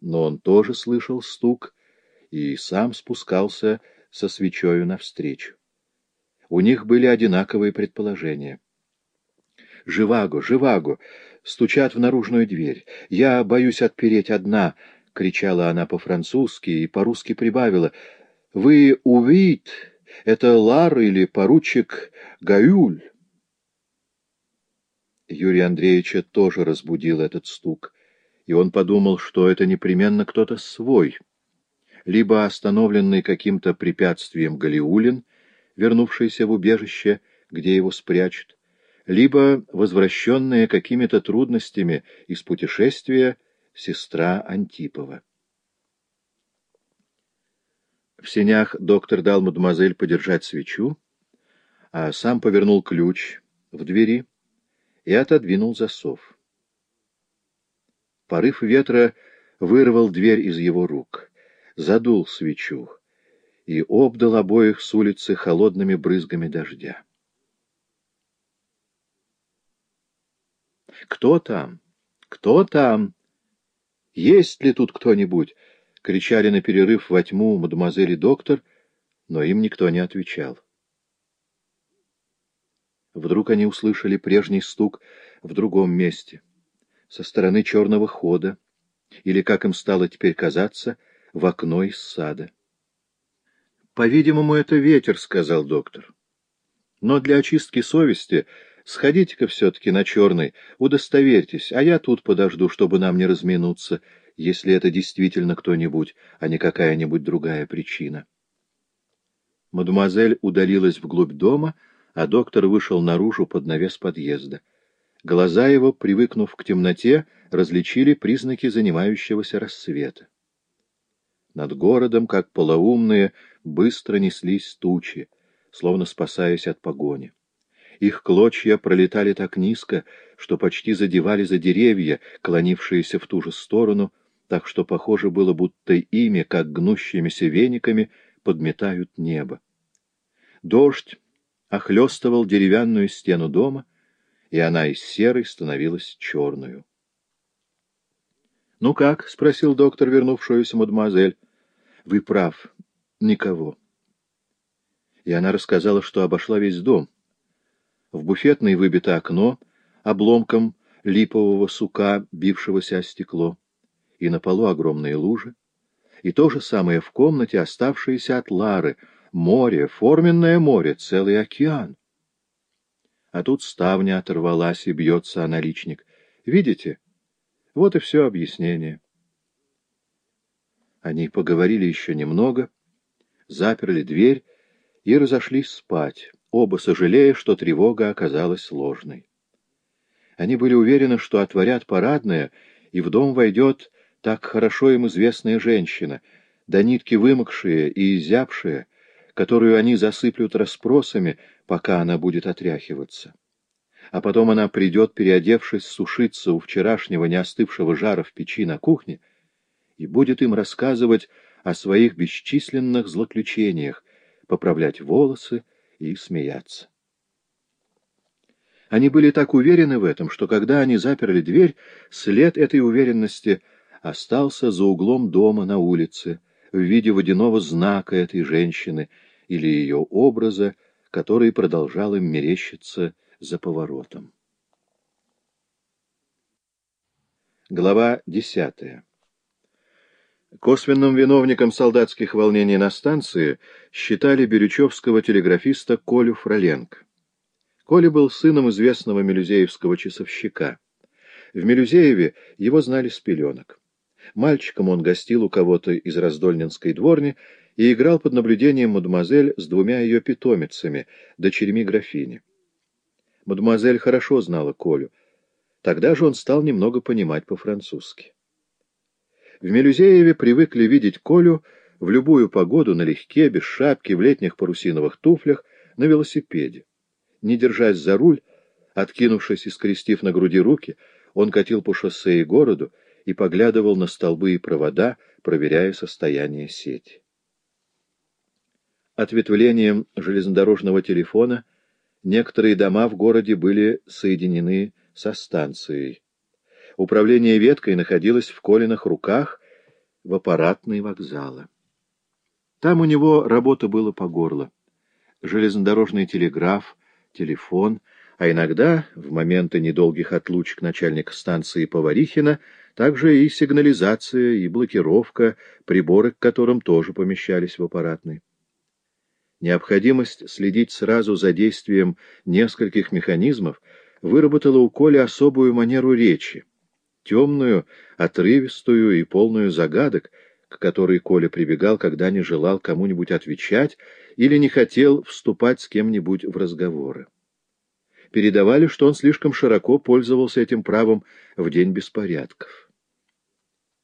но он тоже слышал стук и сам спускался со свечою навстречу. У них были одинаковые предположения. «Живаго! Живаго!» Стучат в наружную дверь. «Я боюсь отпереть одна!» — кричала она по-французски и по-русски прибавила. «Вы увид? Это Лар или поручик Гаюль?» Юрия Андреевича тоже разбудил этот стук, и он подумал, что это непременно кто-то свой, либо остановленный каким-то препятствием Галиулин, вернувшийся в убежище, где его спрячут, либо возвращенная какими-то трудностями из путешествия сестра Антипова. В сенях доктор дал мадемуазель подержать свечу, а сам повернул ключ в двери и отодвинул засов. Порыв ветра вырвал дверь из его рук, задул свечу и обдал обоих с улицы холодными брызгами дождя. «Кто там? Кто там? Есть ли тут кто-нибудь?» — кричали на перерыв во тьму мадемуазель и доктор, но им никто не отвечал. Вдруг они услышали прежний стук в другом месте, со стороны черного хода, или, как им стало теперь казаться, в окно из сада. «По-видимому, это ветер», — сказал доктор. «Но для очистки совести сходите-ка все-таки на черный, удостоверьтесь, а я тут подожду, чтобы нам не разминуться, если это действительно кто-нибудь, а не какая-нибудь другая причина». Мадемуазель удалилась вглубь дома, — а доктор вышел наружу под навес подъезда. Глаза его, привыкнув к темноте, различили признаки занимающегося рассвета. Над городом, как полоумные, быстро неслись тучи, словно спасаясь от погони. Их клочья пролетали так низко, что почти задевали за деревья, клонившиеся в ту же сторону, так что похоже было, будто ими, как гнущимися вениками, подметают небо. Дождь охлестывал деревянную стену дома, и она из серой становилась черную. — Ну как? — спросил доктор, вернувшуюся мадемуазель. — Вы прав. Никого. И она рассказала, что обошла весь дом. В буфетной выбито окно обломком липового сука, бившегося о стекло, и на полу огромные лужи, и то же самое в комнате, оставшиеся от Лары — Море, форменное море, целый океан. А тут ставня оторвалась и бьется о наличник. Видите? Вот и все объяснение. Они поговорили еще немного, заперли дверь и разошлись спать, оба сожалея, что тревога оказалась ложной. Они были уверены, что отворят парадное, и в дом войдет так хорошо им известная женщина, до нитки вымокшая и изябшая, которую они засыплют расспросами, пока она будет отряхиваться. А потом она придет, переодевшись, сушиться у вчерашнего неостывшего жара в печи на кухне, и будет им рассказывать о своих бесчисленных злоключениях, поправлять волосы и смеяться. Они были так уверены в этом, что когда они заперли дверь, след этой уверенности остался за углом дома на улице, в виде водяного знака этой женщины — или ее образа, который продолжал им мерещиться за поворотом. Глава десятая Косвенным виновником солдатских волнений на станции считали бирючевского телеграфиста Колю Фроленко. Коля был сыном известного мелюзеевского часовщика. В Мелюзееве его знали с пеленок. Мальчиком он гостил у кого-то из раздольнинской дворни и играл под наблюдением мадемуазель с двумя ее питомицами, дочерьми графини. Мадемуазель хорошо знала Колю. Тогда же он стал немного понимать по-французски. В Мелюзееве привыкли видеть Колю в любую погоду налегке, без шапки, в летних парусиновых туфлях, на велосипеде. Не держась за руль, откинувшись и скрестив на груди руки, он катил по шоссе и городу и поглядывал на столбы и провода, проверяя состояние сети ответвлением железнодорожного телефона некоторые дома в городе были соединены со станцией. Управление веткой находилось в Колиных руках, в аппаратный вокзала. Там у него работа была по горло. Железнодорожный телеграф, телефон, а иногда, в моменты недолгих отлучек начальника станции Поварихина, также и сигнализация, и блокировка, приборы к которым тоже помещались в аппаратной. Необходимость следить сразу за действием нескольких механизмов выработала у Коли особую манеру речи, темную, отрывистую и полную загадок, к которой Коля прибегал, когда не желал кому-нибудь отвечать или не хотел вступать с кем-нибудь в разговоры. Передавали, что он слишком широко пользовался этим правом в день беспорядков.